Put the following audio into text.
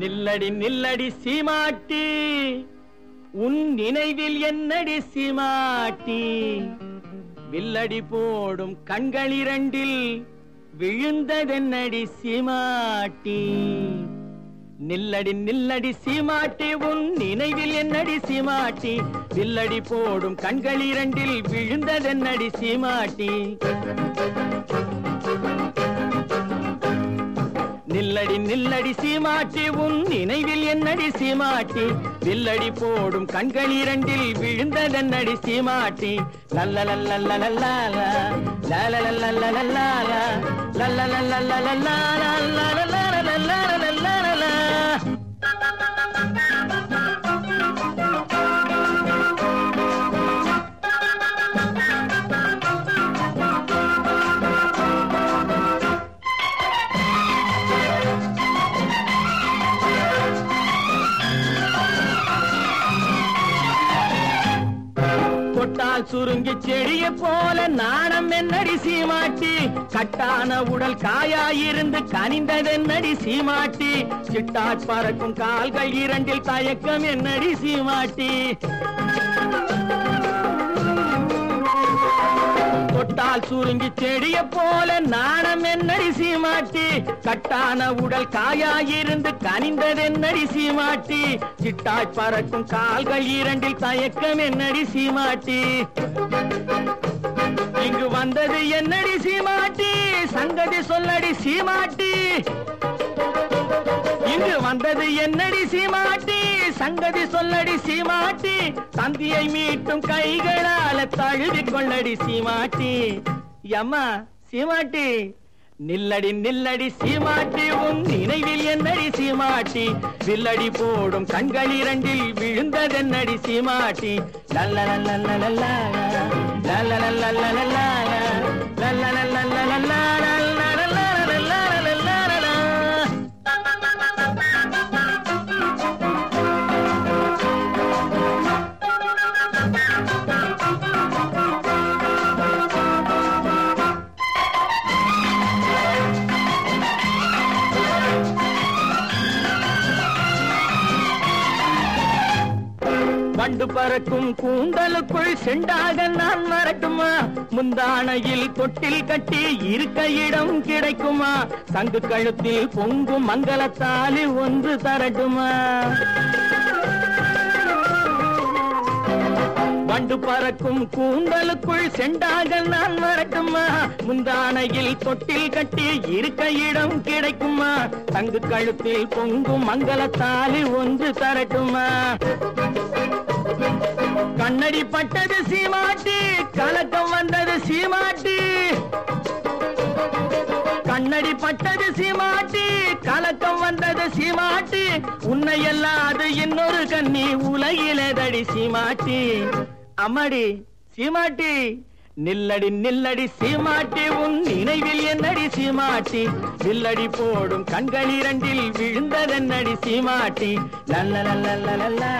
நில்லடி நில்லடி சீமாட்டி உன் நினைவில் என்னடி சீமாட்டி? வில்லடி போடும் கண்கள் இரண்டில் விழுந்ததென்னடி சீமாட்டி? நில்லடி நில்லடி சீமாட்டி உன் நினைவில் என்னடி சீமாட்டி? வில்லடி போடும் கண்கள் இரண்டில் விழுந்ததென்னடி சீமாட்டி? நில்லடி நில்லடி சீமாட்டி உன் நினைவில் என்னடி சீமாட்டி வில்லடி போடும் கண்கள் இரண்டில் விழுந்ததன்னடி சீமாட்டி லல்ல லல்ல லல்லா லல்ல லல்ல லல்லலல்லல்லலல்லாலா, லல்ல லல்லலல்லல்லலல்லாலா, லலலல்லல்லலல்லாலா. சுருங்கி செடிய போல நாணம் என்னடி சீமாட்டி? கட்டான உடல் காயாயிருந்து கனிந்ததென்னடி சீமாட்டி? சிட்டாட் பறக்கும் கால்கள் இரண்டில் தயக்கம் என்னடி சீமாட்டி? கால் சுருங்கி செடிய போல நாணம் என்னடி சீமாட்டி? கட்டான உடல் காயாயிருந்து கனிந்தது கனிந்ததென்னடி சீமாட்டி? சிட்டாய் பறக்கும் கால்கள் இரண்டில் தயக்கம் என்னடி சீமாட்டி? இங்கு வந்தது என்னடி சீமாட்டி? சங்கதி சொல்லடி சீமாட்டி. இங்கு வந்தது என்னடி சீமாட்டி? சங்கதி சொல்லடி சீமாட்டி சந்தியை மீட்டும் கைகளால தழுவி கொள்ளடி சீமாட்டி அம்மா சீமாட்டி நில்லடி நில்லடி சீமாட்டி உன் நினைவில் என்னடி சீமாட்டி வில்லடி போடும் கண்கள் இரண்டில் விழுந்ததென்னடி சீமாட்டி லல்லலல்லல்லல்லா, லல்லலல்லல்லல்லா, லல்லலல்லல்லல்லா, லல்லலல்லல்லல்லா. வண்டு பறக்கும் கூந்தலுக்குள் செண்டாக நான் வரட்டுமா முந்தானையில் தொட்டில் கட்டி இருக்க இடம் கிடைக்குமா? சங்கு கழுத்தில் பொங்கும் மங்களத்தாலி ஒன்று தரட்டுமா? வண்டு பறக்கும் கூந்தலுக்குள் செண்டாக நான் வரட்டுமா முந்தானையில் தொட்டில் கட்டி இருக்க இடம் கிடைக்குமா? தங்கு கழுத்தில் பொங்கும் மங்களத்தாலி ஒன்று தரட்டுமா? கண்ணடி பட்டது சீமாட்டி கலக்கம் வந்தது சீமாட்டி. கண்ணடி பட்டது சீமாட்டி கலக்கம் வந்தது சீமாட்டி. உன்னை அது இன்னொரு கண்ணி உலகிலே தடி சீமாட்டி. அம்மாடி சீமாட்டி. நில்லடி நில்லடி சீமாட்டி உன் நினைவில் என்னடி சீமாட்டி? நில்லடி போடும் கண்கள் இரண்டில் விழுந்ததென்னடி சீமாட்டி? லல்லலல்லல்லல்லா